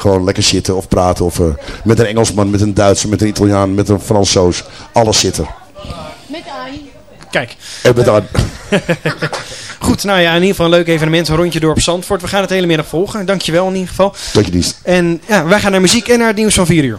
gewoon lekker zitten of praten. Of met een Engelsman, met een Duitser, met een Italiaan, met een Fransoos. Alles zitten. Met Annie. Kijk. En met Annie. Goed, nou ja, in ieder geval een leuk evenement. Een rondje door op Zandvoort. We gaan het hele middag volgen. Dankjewel in ieder geval. Tot je dienst. En ja, wij gaan naar muziek en naar het nieuws van 4 uur.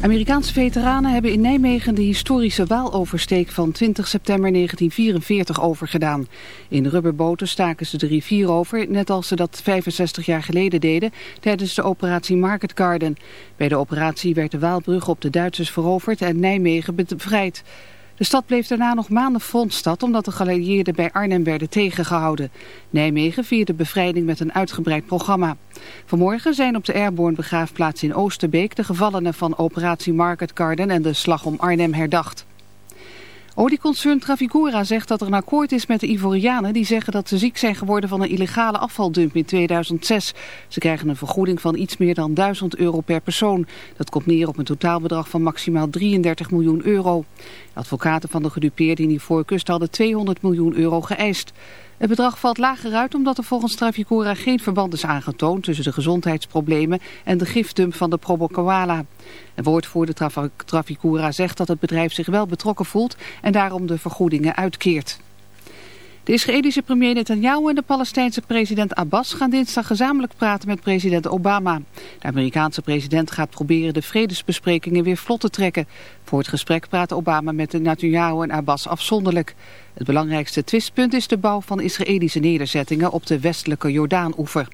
Amerikaanse veteranen hebben in Nijmegen de historische Waaloversteek van 20 september 1944 overgedaan. In rubberboten staken ze de rivier over, net als ze dat 65 jaar geleden deden tijdens de operatie Market Garden. Bij de operatie werd de Waalbrug op de Duitsers veroverd en Nijmegen bevrijd. De stad bleef daarna nog maanden frontstad omdat de geallieerden bij Arnhem werden tegengehouden. Nijmegen vierde bevrijding met een uitgebreid programma. Vanmorgen zijn op de Airborne begraafplaats in Oosterbeek de gevallenen van operatie Market Garden en de slag om Arnhem herdacht. Olieconcern Trafigura zegt dat er een akkoord is met de Ivorianen die zeggen dat ze ziek zijn geworden van een illegale afvaldump in 2006. Ze krijgen een vergoeding van iets meer dan 1000 euro per persoon. Dat komt neer op een totaalbedrag van maximaal 33 miljoen euro. advocaten van de gedupeerden in Ivoorkust hadden 200 miljoen euro geëist. Het bedrag valt lager uit omdat er volgens Trafigura geen verband is aangetoond tussen de gezondheidsproblemen en de gifdump van de Probokawala. Een woordvoerder Trafigura zegt dat het bedrijf zich wel betrokken voelt en daarom de vergoedingen uitkeert. De Israëlische premier Netanyahu en de Palestijnse president Abbas gaan dinsdag gezamenlijk praten met president Obama. De Amerikaanse president gaat proberen de vredesbesprekingen weer vlot te trekken. Voor het gesprek praat Obama met Netanyahu en Abbas afzonderlijk. Het belangrijkste twistpunt is de bouw van Israëlische nederzettingen op de westelijke Jordaan-oever.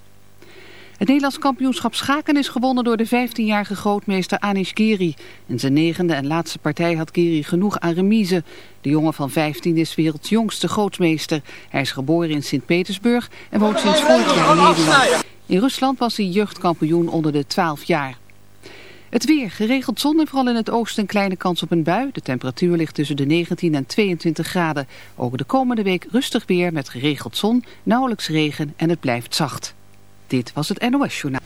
Het Nederlands kampioenschap schaken is gewonnen door de 15-jarige grootmeester Anish Giri. In zijn negende en laatste partij had Giri genoeg aan remise. De jongen van 15 is werelds jongste grootmeester. Hij is geboren in Sint-Petersburg en woont sinds vorig jaar in Nederland. In Rusland was hij jeugdkampioen onder de 12 jaar. Het weer, geregeld zon en vooral in het oosten een kleine kans op een bui. De temperatuur ligt tussen de 19 en 22 graden. Ook de komende week rustig weer met geregeld zon, nauwelijks regen en het blijft zacht. Dit was het NOS Journaal.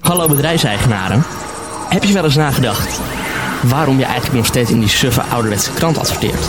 Hallo bedrijfseigenaren. Heb je wel eens nagedacht waarom je eigenlijk nog steeds in die suffe ouderwetse krant adverteert?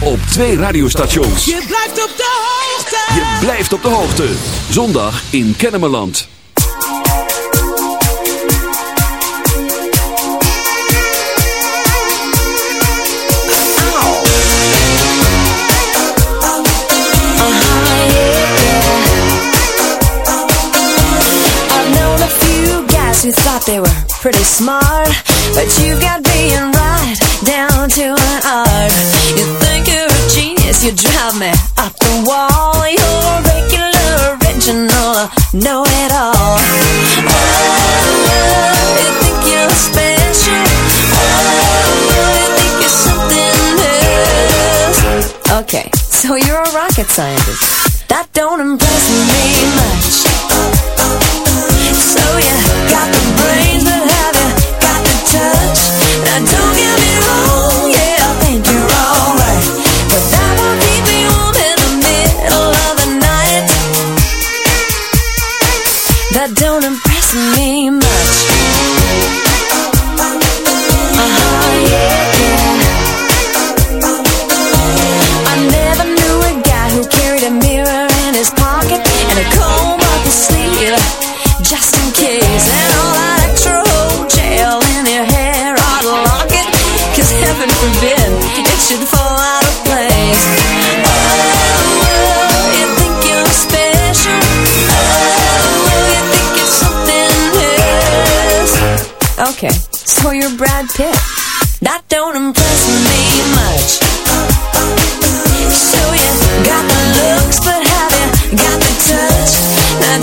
Op twee radiostations. Je blijft op de hoogte. Je blijft op de hoogte. Zondag in Kennemerland. who thought they were pretty smart But you got being right down to an art You think you're a genius, you drive me up the wall. You're regular, original, Oh, think you're special. Oh, you're something else. Okay, so you're a rocket scientist. That don't impress me much. So you got the brains, but have you got the touch? Now don't get me Oh. Okay, so you're Brad Pitt. That don't impress me much. So you got the looks, but have you got the touch? Now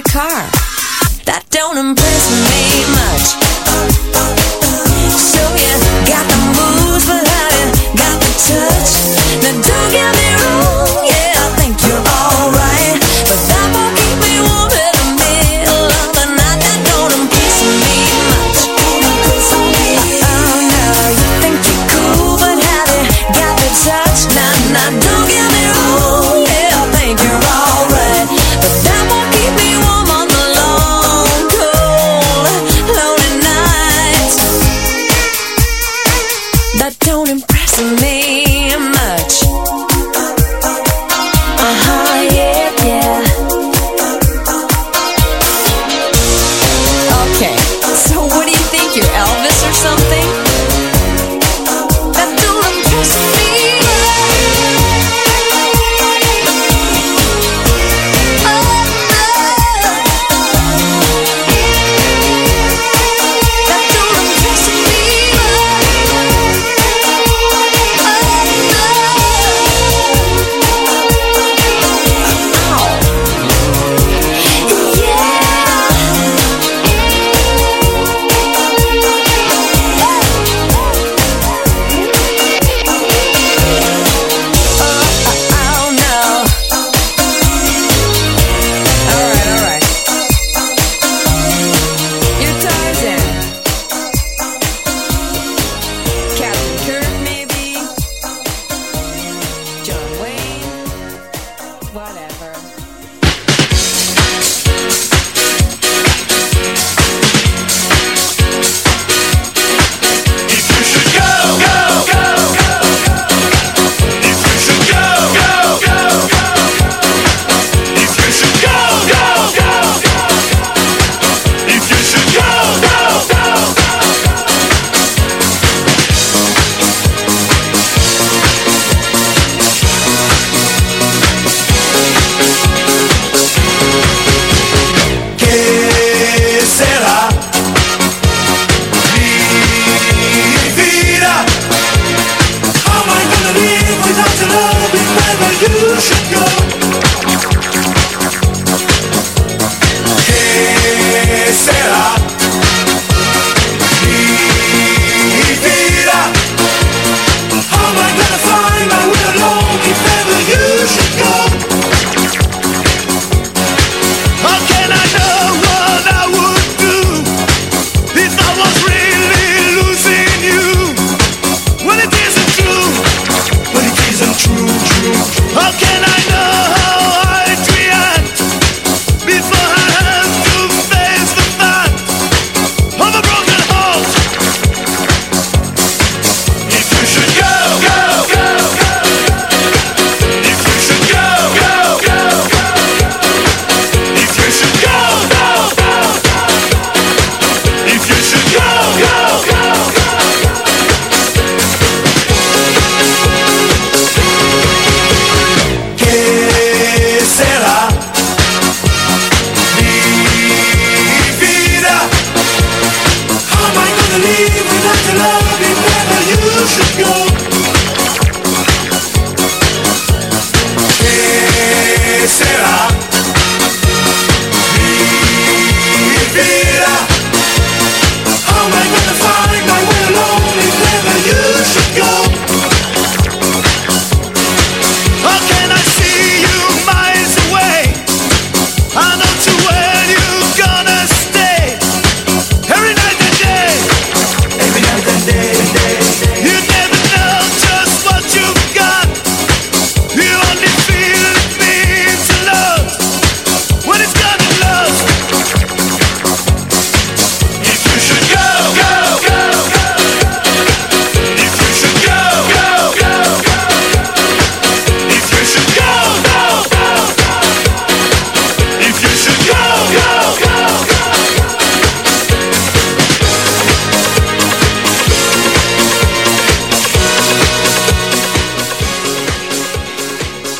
you got a car.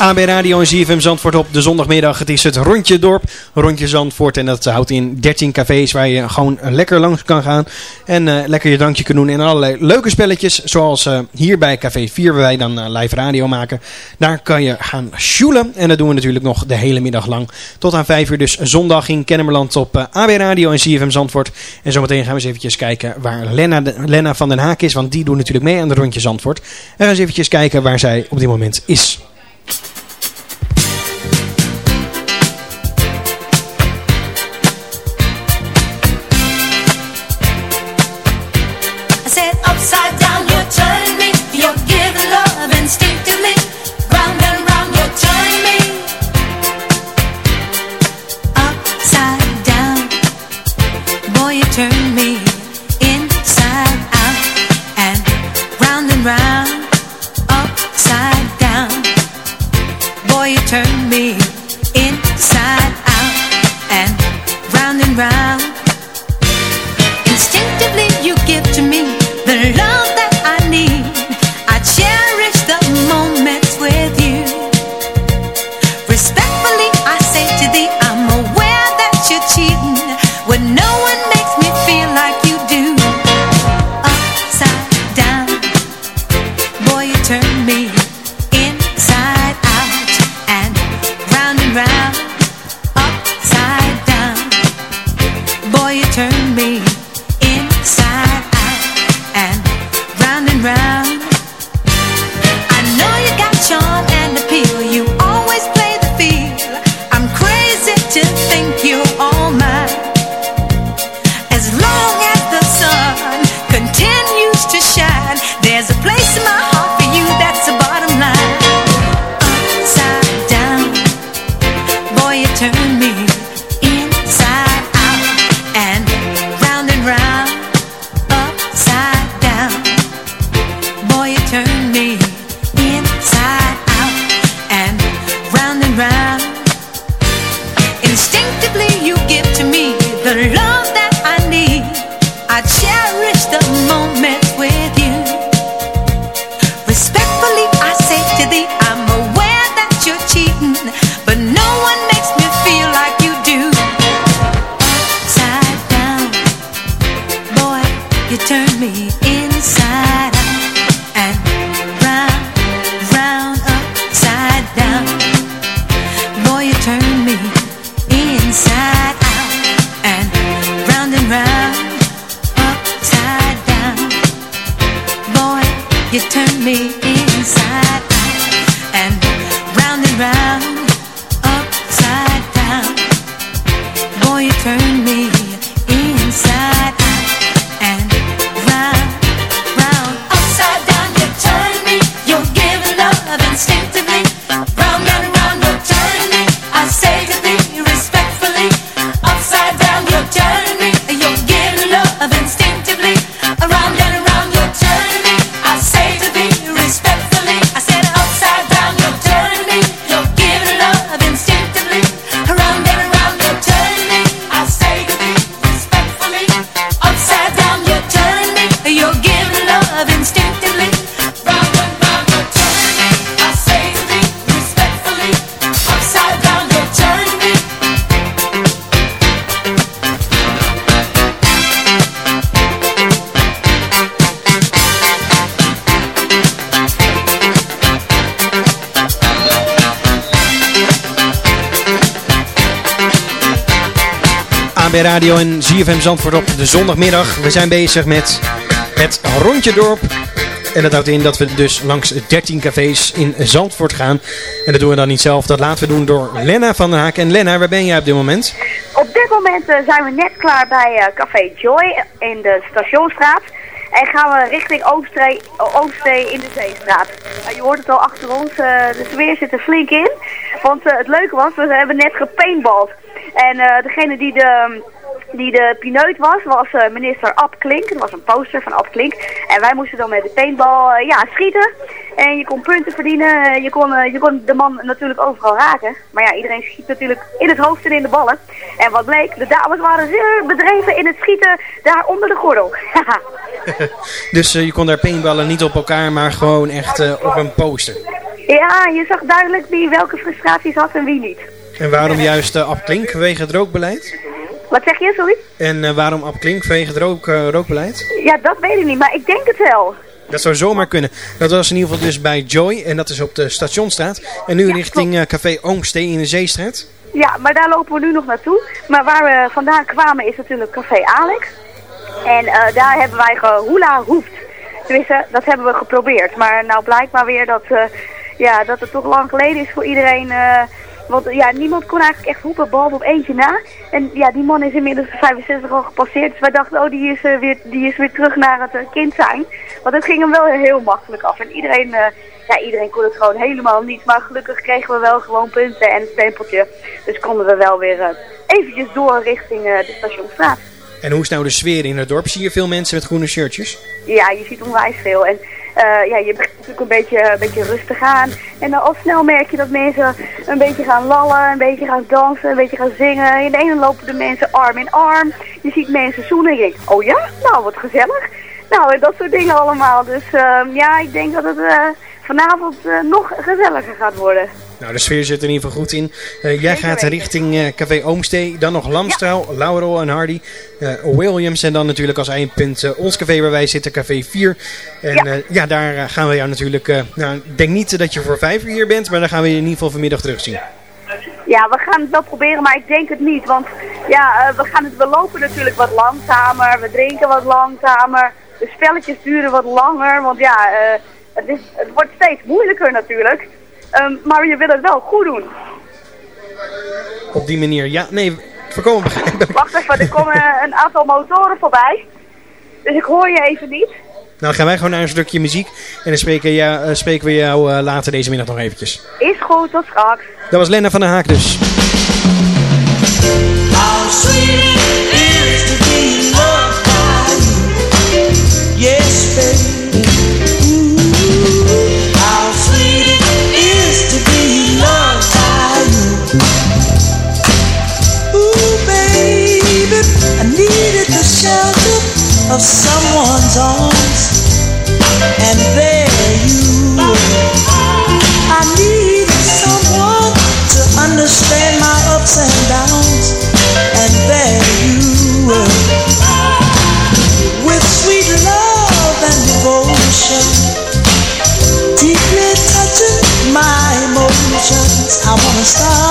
AB Radio en ZFM Zandvoort op de zondagmiddag. Het is het Rondje Dorp, Rondje Zandvoort. En dat houdt in 13 cafés waar je gewoon lekker langs kan gaan. En eh, lekker je drankje kan doen. En allerlei leuke spelletjes. Zoals eh, hier bij Café 4 waar wij dan eh, live radio maken. Daar kan je gaan sjoelen. En dat doen we natuurlijk nog de hele middag lang. Tot aan 5 uur dus zondag in Kennemerland op AB Radio en ZFM Zandvoort. En zometeen gaan we eens eventjes kijken waar Lena, Lena van den Haak is. Want die doet natuurlijk mee aan de Rondje Zandvoort. En we gaan eens eventjes kijken waar zij op dit moment is. AB Radio en ZFM Zandvoort op de zondagmiddag. We zijn bezig met het Rondje Dorp. En dat houdt in dat we dus langs 13 cafés in Zandvoort gaan. En dat doen we dan niet zelf. Dat laten we doen door Lena van den Haak. En Lena, waar ben jij op dit moment? Op dit moment eh, zijn we net klaar bij eh, Café Joy in de Stationsstraat. En gaan we richting Oostzee, Oostzee in de Zeestraat. Nou, je hoort het al achter ons, eh, de sfeer zit er flink in. Want eh, het leuke was, we hebben net gepaintballed. En eh, degene die de, die de pineut was, was eh, minister Ab Klink. Dat was een poster van Ab Klink. En wij moesten dan met de paintball eh, ja, schieten. En je kon punten verdienen. Je kon, eh, je kon de man natuurlijk overal raken. Maar ja, iedereen schiet natuurlijk in het hoofd en in de ballen. En wat bleek, de dames waren zeer bedreven in het schieten daar onder de gordel. dus je kon daar paintballen niet op elkaar, maar gewoon echt op een poster. Ja, je zag duidelijk wie welke frustraties had en wie niet. En waarom juist uh, Ab Klink vanwege het rookbeleid? Wat zeg je, sorry? En uh, waarom Ab Klink vanwege het rook, uh, rookbeleid? Ja, dat weet ik niet, maar ik denk het wel. Dat zou zomaar kunnen. Dat was in ieder geval dus bij Joy en dat is op de Stationstraat. En nu Ja, richting uh, Café Oomstee in de Zeestraat. Ja, maar daar lopen we nu nog naartoe. Maar waar we vandaan kwamen is natuurlijk Café Alex. En eh, daar hebben wij gehula hoeft. Tenminste, dat hebben we geprobeerd. Maar nou blijkt maar weer dat, eh, ja, dat het toch lang geleden is voor iedereen. Want ja, niemand kon eigenlijk echt hoepen, behalve op eentje na. En ja, die man is inmiddels de 65 al gepasseerd. Dus wij dachten, oh, die is, eh, weer, die is weer terug naar het eh, kind zijn. Want het ging hem wel heel makkelijk af. En iedereen, eh, ja, iedereen kon het gewoon helemaal niet. Maar gelukkig kregen we wel gewoon punten en een stempeltje. Dus konden we wel weer eventjes door richting de stationstraat. En hoe is nou de sfeer in het dorp? Zie je veel mensen met groene shirtjes? Ja, je ziet onwijs veel. En eh, ja, je begint natuurlijk een beetje, een beetje rustig aan. En dan al snel merk je dat mensen een beetje gaan lallen, een beetje gaan dansen, een beetje gaan zingen. In de ene lopen de mensen arm in arm. Je ziet mensen zoenen en je denkt, oh ja, nou wat gezellig. Nou, en dat soort dingen allemaal. Dus ehm, ja, ik denk dat het eh, vanavond eh, nog gezelliger gaat worden. Nou, de sfeer zit er in ieder geval goed in. Eh, jij gaat richting eh, Café Oomstee, dan nog Lamstrouw, Laurel en Hardy, eh, Williams en dan natuurlijk als eindpunt ons café waar wij zitten, Café 4. En ja, ja daar gaan we jou natuurlijk, nou, ik denk niet dat je voor vijf uur hier bent, maar dan gaan we je in ieder geval vanmiddag terugzien. Ja, we gaan het wel proberen, maar ik denk het niet. Want ja, we, gaan het, we lopen natuurlijk wat langzamer, we drinken wat langzamer. De spelletjes duren wat langer, want ja, het, is, het wordt steeds moeilijker natuurlijk. Ehm, maar je wil het wel goed doen. Op die manier, ja, nee, voorkomen begrijpelijk. Wacht even, er komen een aantal motoren voorbij. Dus ik hoor je even niet. Nou, dan gaan wij gewoon naar een stukje muziek en dan spreken, ja, uh, spreken we jou uh, later deze middag nog eventjes. Is goed, tot straks. Dat was Lena van der Haak dus. Of someone's arms, and there you were. I needed someone to understand my ups and downs, and there you were. With sweet love and devotion, deeply touching my emotions. I wanna stop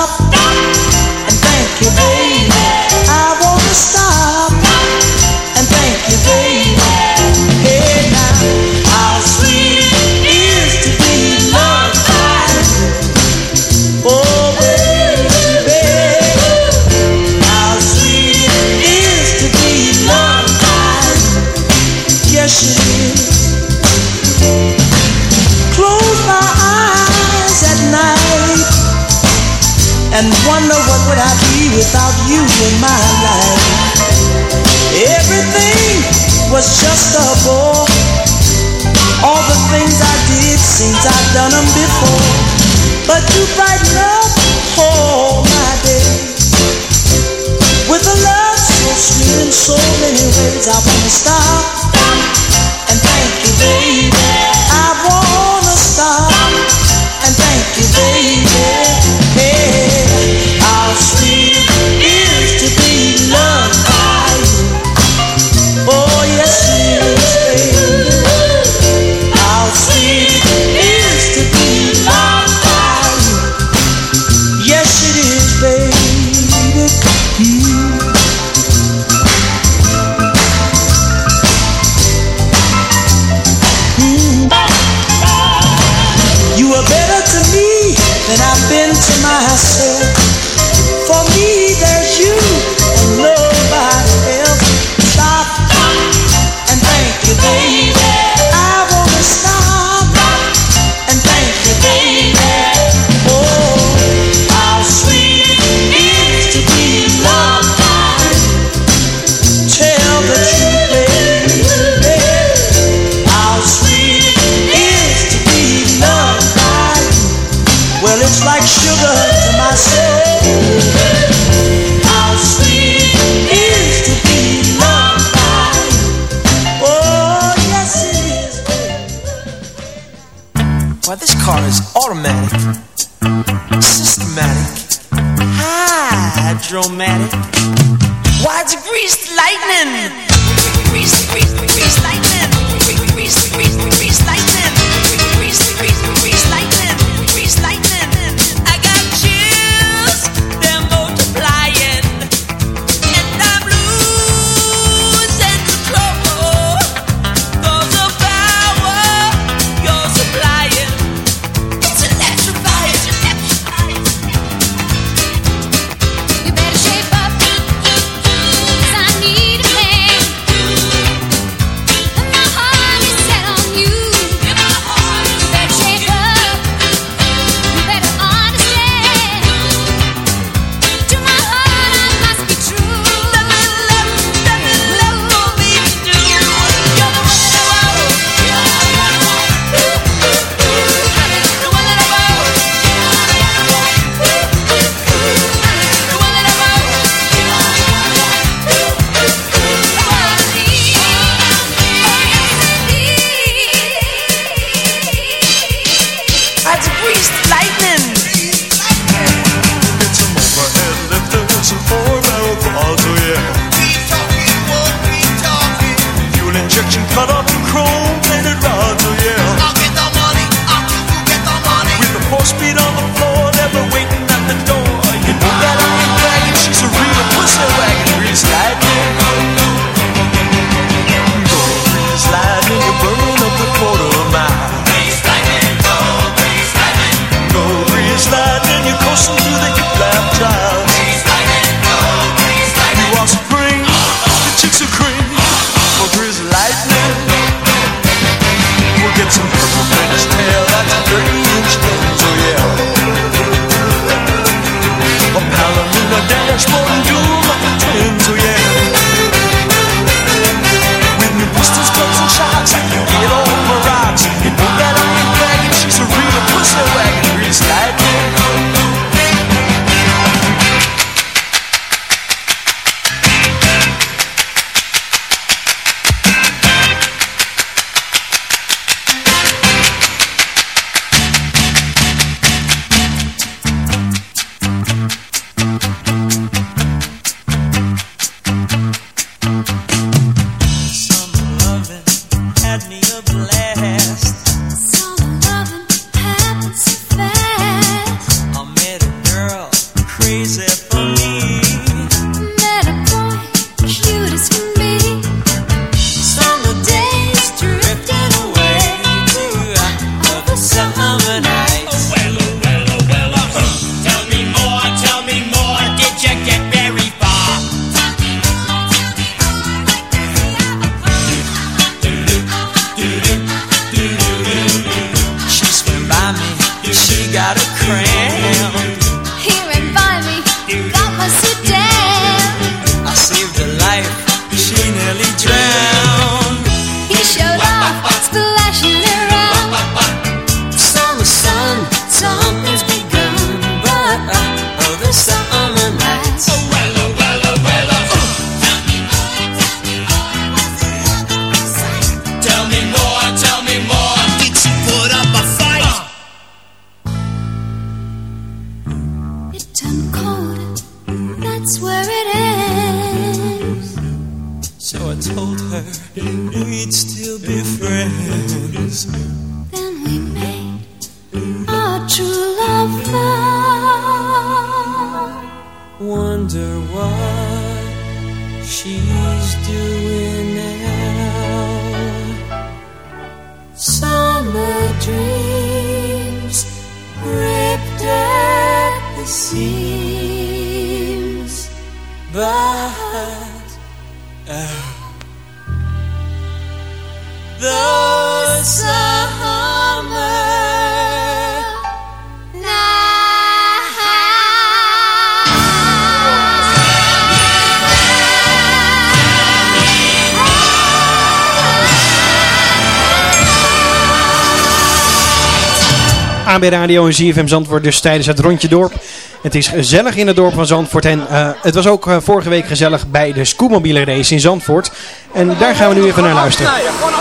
Radio en ZFM Zandvoort dus tijdens het rondje dorp. Het is gezellig in het dorp van Zandvoort en eh, het was ook eh, vorige week gezellig bij de scootmobiele race in Zandvoort. En daar gaan we nu even naar luisteren. Gewoon.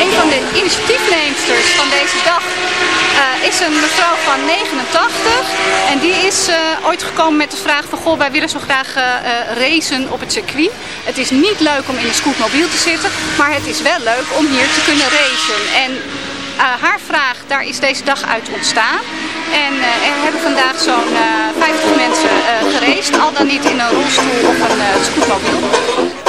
Een van de initiatiefnemers van deze dag is een mevrouw van 89 en die is eh, ooit gekomen met de vraag van goh, wij willen zo graag eh, eh, racen op het circuit. Het is niet leuk om in een scootmobiel te zitten, maar het is wel leuk om hier te kunnen racen. En eh, haar vraag, daar is deze dag uit ontstaan. En eh, er hebben vandaag zo'n eh 50 mensen eh geraced, al dan niet in een rolstoel of een eh, scootmobiel.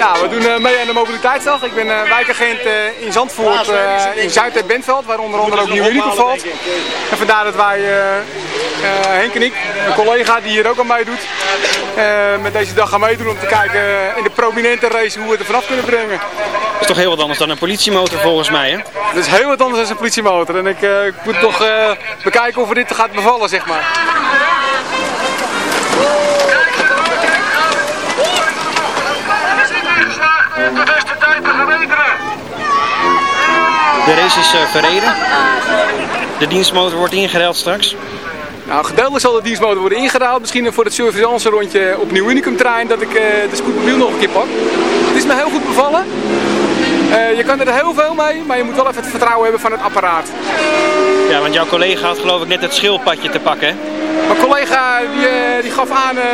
Ja, we doen eh, mee aan de mobiliteitsdag. Ik ben eh, wijkagent eh, in Zandvoort, eh, in Zuid- en Bentveld, waar onder andere ook Nieuw Unicum valt. En vandaar dat wij, eh, eh, Henk en ik, een collega die hier ook aan meedoet, eh, met deze dag gaan meedoen om te kijken in de prominente race hoe we het er vanaf kunnen brengen. Dat is toch heel wat anders dan een politiemotor volgens mij, hè? Dat is heel wat anders dan een politiemotor. En ik, eh, ik moet nog eh, bekijken of we dit gaat bevallen, zeg maar. De race is eh, verreden. De dienstmotor wordt ingereld straks. Nou, gedeeltelijk zal de dienstmotor worden ingedaald. Misschien voor het surveillance rondje op Nieuw Unicum trein dat ik eh, de scootmobiel nog een keer pak. Het is me heel goed bevallen. Eh, je kan er heel veel mee, maar je moet wel even het vertrouwen hebben van het apparaat. Ja, want jouw collega had geloof ik net het schildpadje te pakken? Mijn collega die, eh, die gaf aan eh,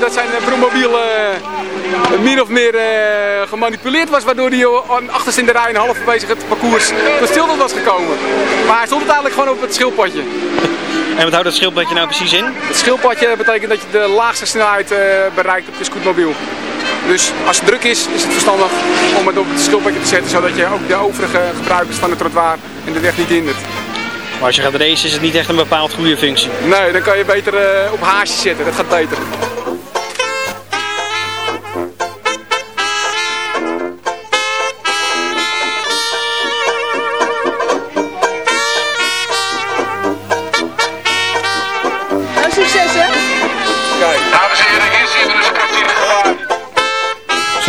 dat zijn broermobiel eh, min of meer gemanipuleerd was, waardoor hij uh, achterst in de rij en halverwege het parcours tot stilte was gekomen. Maar hij stond uiteindelijk gewoon op het schildpadje. En wat houdt dat schildpadje nou precies in? Het schildpadje betekent dat je de laagste snelheid bereikt op je scootmobiel. Dus als het druk is, is het verstandig om het op het schildpadje te zetten, zodat je ook de overige gebruikers van het trottoir en de weg niet hindert. Maar als je gaat racen is het niet echt een bepaald goede functie. Nee, dan kan je beter eh, op haasjes zetten, dat gaat beter.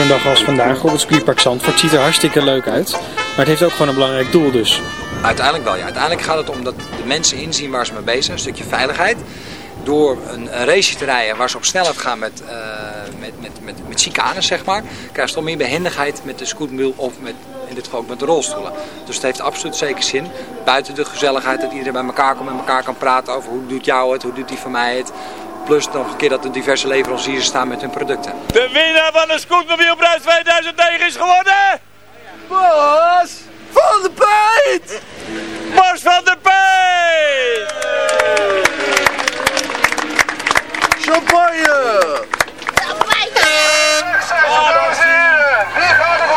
Zo'n dag als vandaag op het circuitpark Zandvoort ziet er hartstikke leuk uit. Maar het heeft ook gewoon een belangrijk doel dus. Uiteindelijk wel, ja. Uiteindelijk gaat het om dat de mensen inzien waar ze mee bezig zijn. Een stukje veiligheid. Door een, race te rijden waar ze op snelheid gaan met, eh met, met, met, met zeg maar, krijgen ze toch meer behendigheid met de scootmobiel of met, in dit geval ook met de rolstoelen. Dus het heeft absoluut zeker zin. Buiten de gezelligheid dat iedereen bij elkaar komt en elkaar kan praten over hoe doet jou het, hoe doet die van mij het. Plus nog een keer dat er diverse leveranciers staan met hun producten. De winnaar van de Scootmobielprijs 2009 is geworden... Bos van de Pijt! Bos van de Pijt! Champagne! Ja, dames en heren, wie gaat het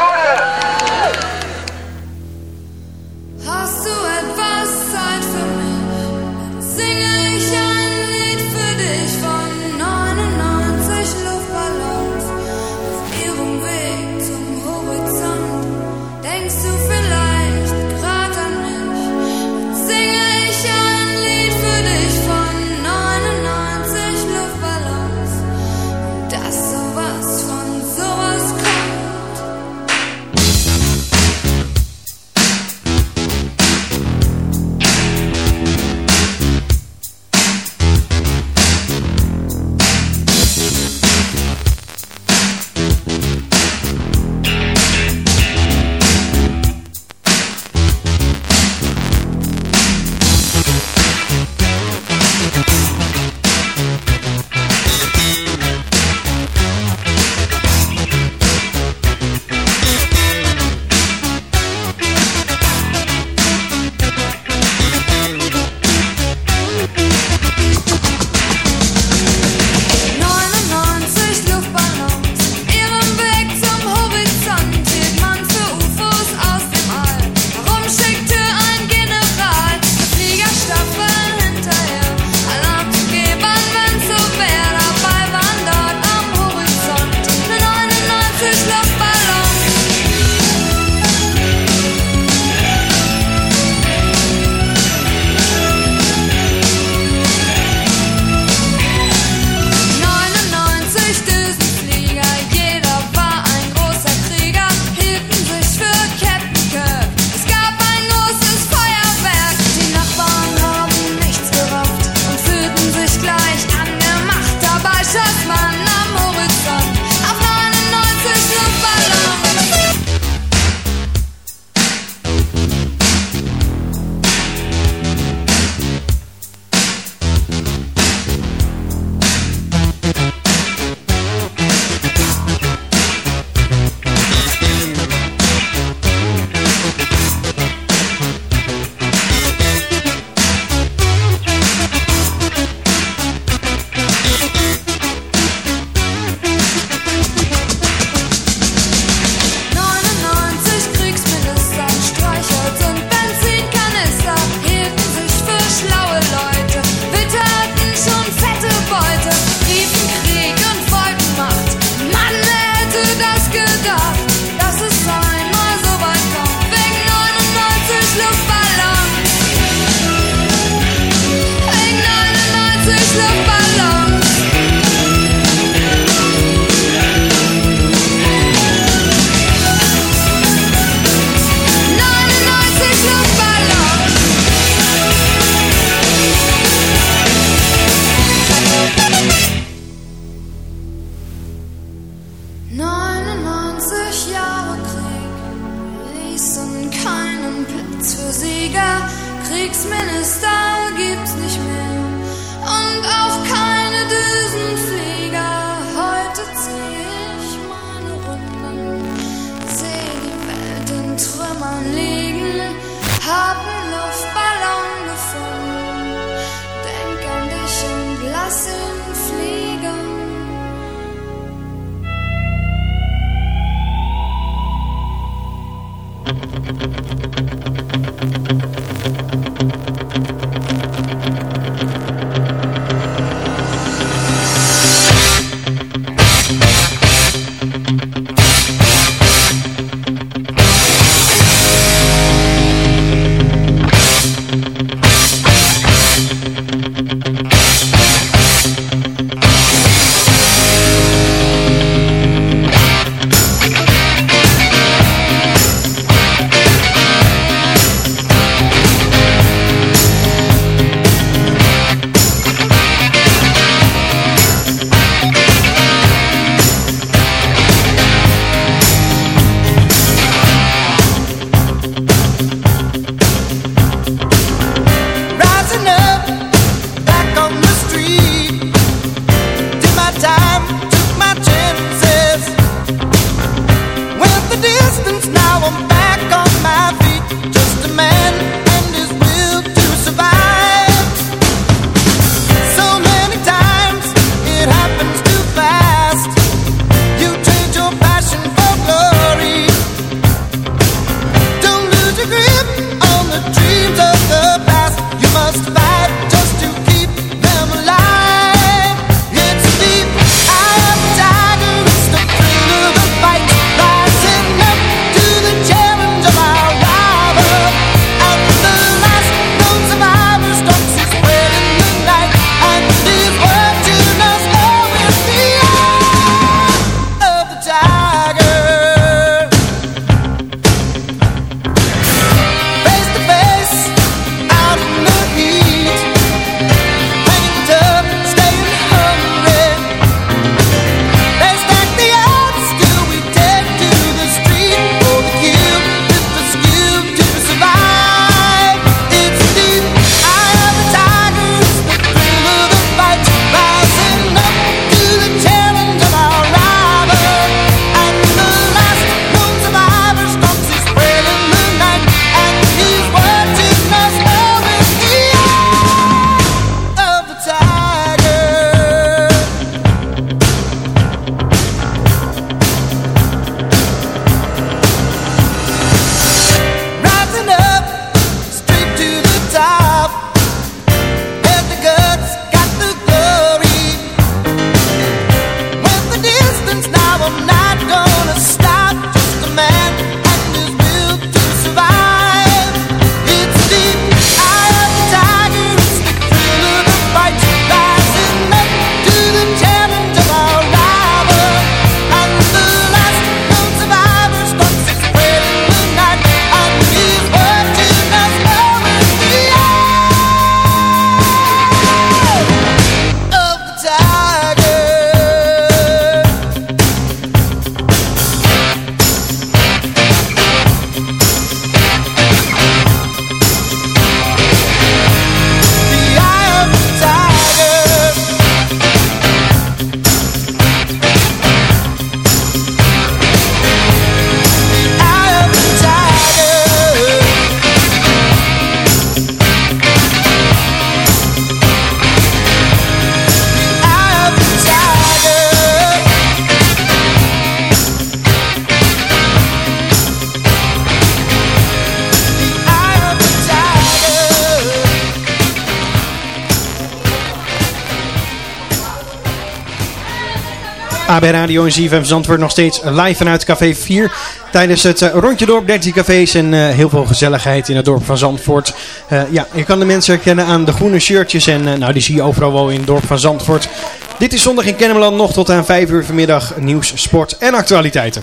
Radio en ZFM Zandvoort nog steeds live vanuit Café 4. Tijdens het eh, rondje dorp, 13 cafés en eh, heel veel gezelligheid in het dorp van Zandvoort. Eh, ja, je kan de mensen herkennen aan de groene shirtjes en nou, die zie je overal wel in het dorp van Zandvoort. Dit is zondag in Kennemerland nog tot aan 5 uur vanmiddag nieuws, sport en actualiteiten.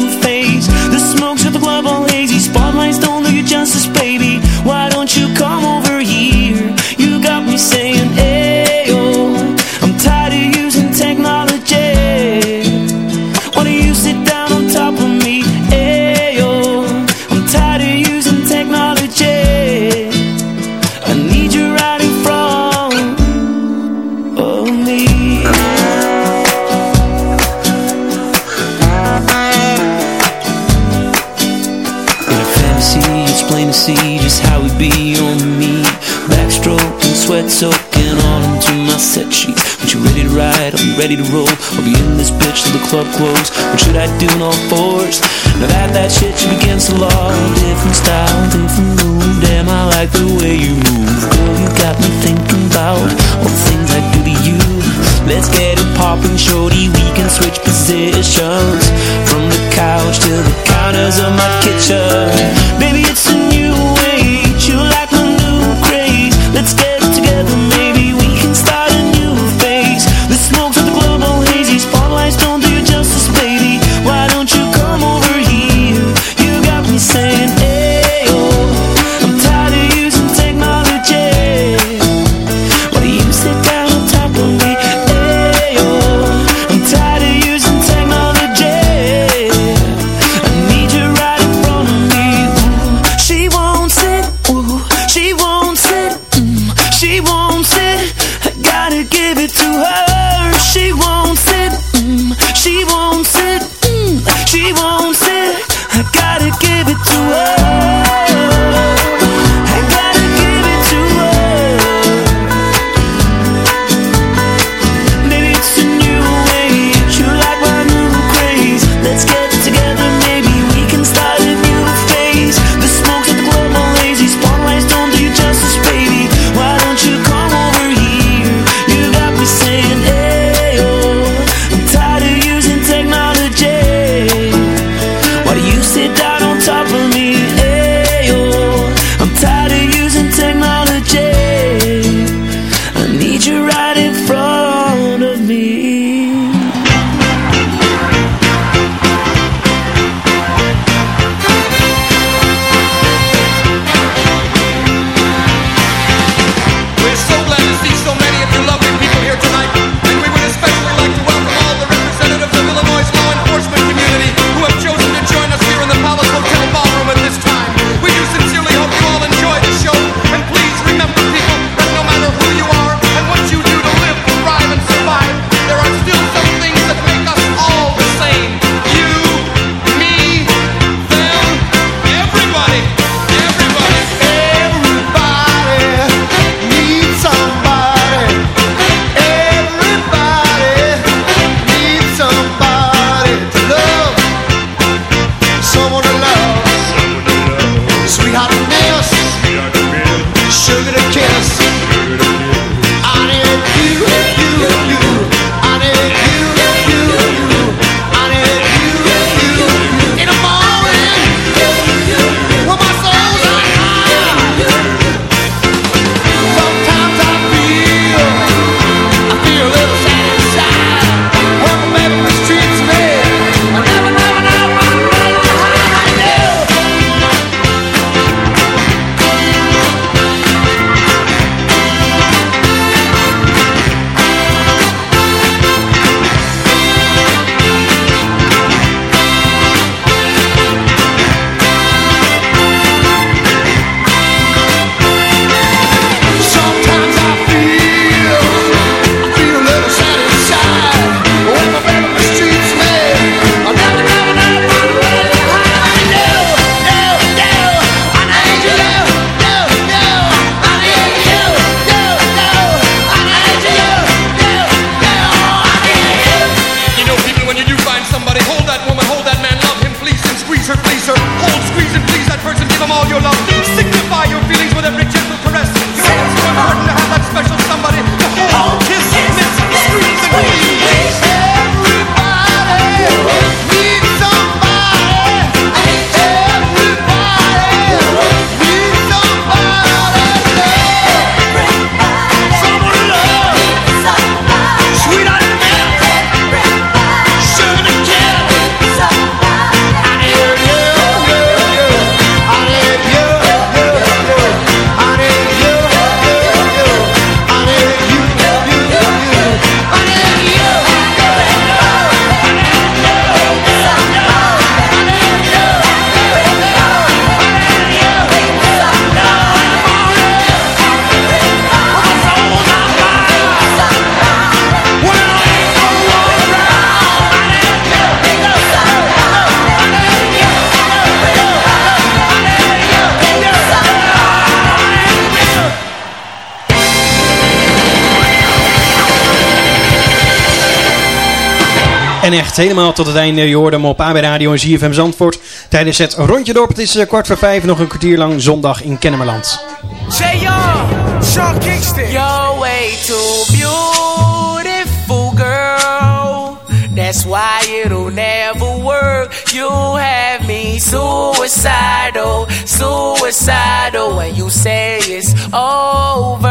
please don't look at you. Soaking all into my set sheets. When you ready to ride, I'll be ready to roll. I'll be in this bitch till the club close. What should I do in all fours? Now that that shit you against the law. Different style, different move. Damn, I like the way you move. Girl, you got me thinking about all the things I do to you. Let's get it poppin', shorty. We can switch positions from the couch to the counters of my kitchen. Baby, it's a En echt helemaal tot het einde. Je hoorde hem op AB Radio en ZFM Zandvoort. Tijdens het rondje dorp. Het is eh, kwart voor vijf. Nog een kwartier lang zondag in Kennemerland. Say yo, Sean Kingston. You're way too beautiful, girl. That's why it'll never work. You have me suicidal, suicidal. When you say it's over,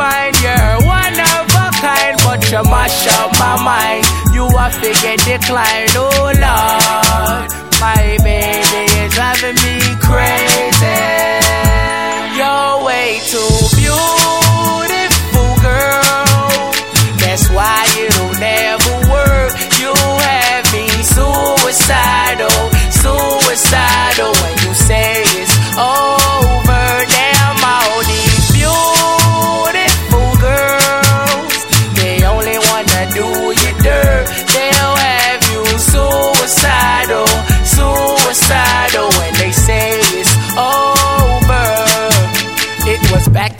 defined. You're one of a kind, but you mash up my mind. You to get declined. Oh, Lord. My baby is driving me crazy. You're way too beautiful, girl. That's why it'll never work. You have me suicidal, suicidal. When you say it's over,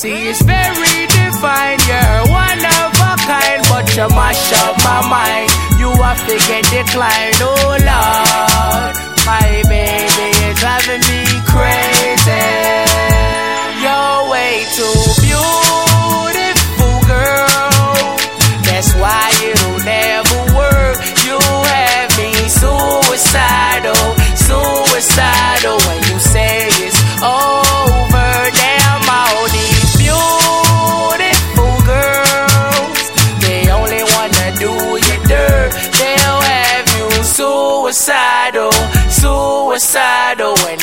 See, it's very divine. You're one of a kind, but you mash up my mind. You have to get declined. Oh Lord, my baby is driving me crazy. You're way too beautiful,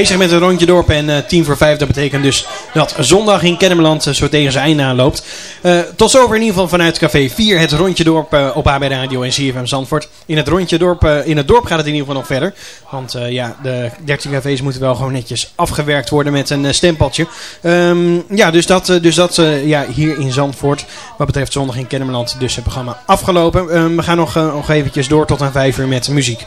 Bezig met een rondje dorp en eh, tien voor vijf. Dat betekent dus dat zondag in Kennemerland eh, zo tegen zijn einde aanloopt. Eh, tot zover in ieder geval vanuit Café 4. Het rondje dorp op AB Radio en CFM Zandvoort. In het rondje dorp, in het dorp gaat het in ieder geval nog verder. Want ja, de 13 cafés moeten wel gewoon netjes afgewerkt worden met een stempeltje. Ehm, ja, dus dat, dus dat ja, hier in Zandvoort. Wat betreft zondag in Kennemerland. Dus het programma afgelopen. Ehm, we gaan nog, nog eventjes door tot aan 5 uur met muziek.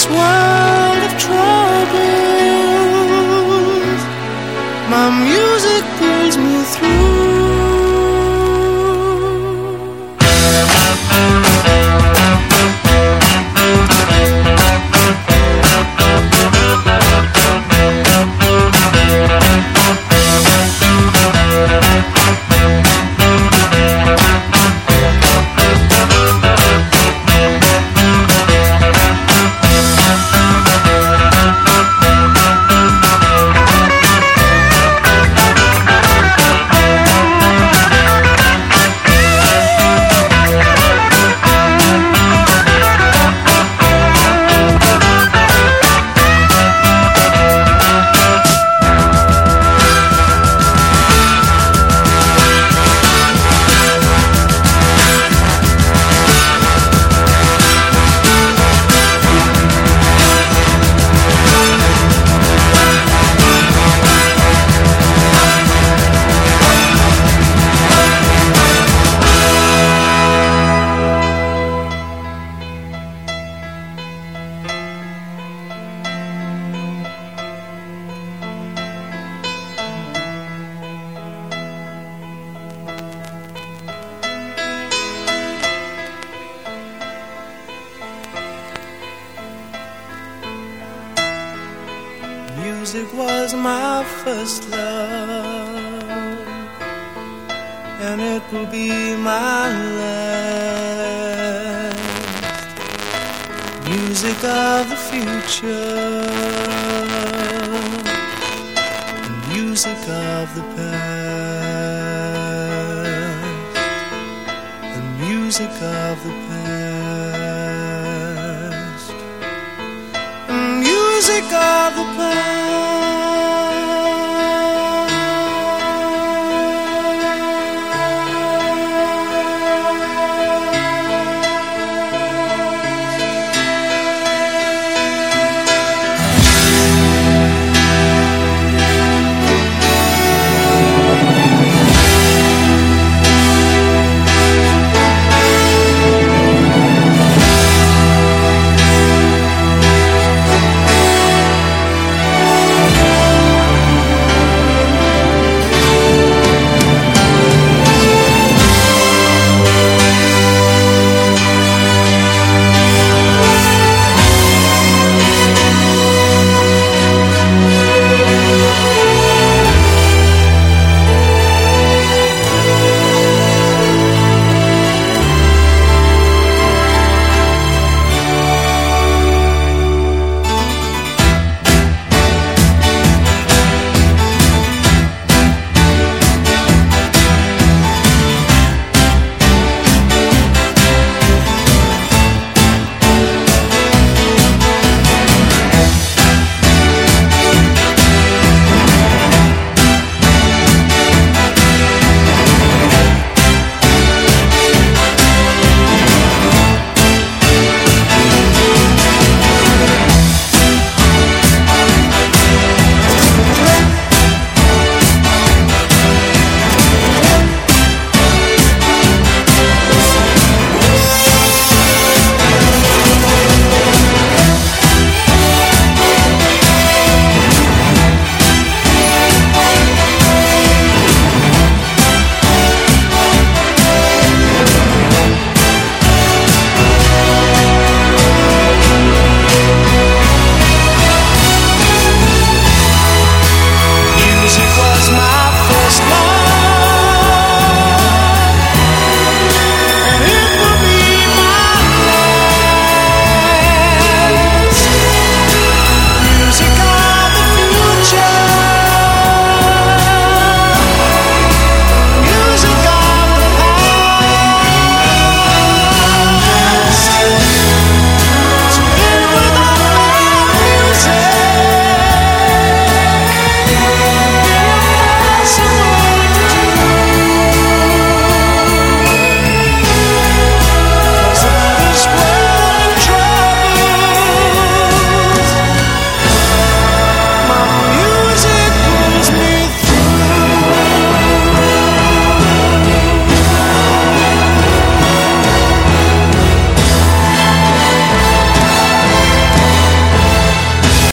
this world of troubles, my music was my first love, and it will be my last. Music of the future, and music of the past, the music of the past, music of the past.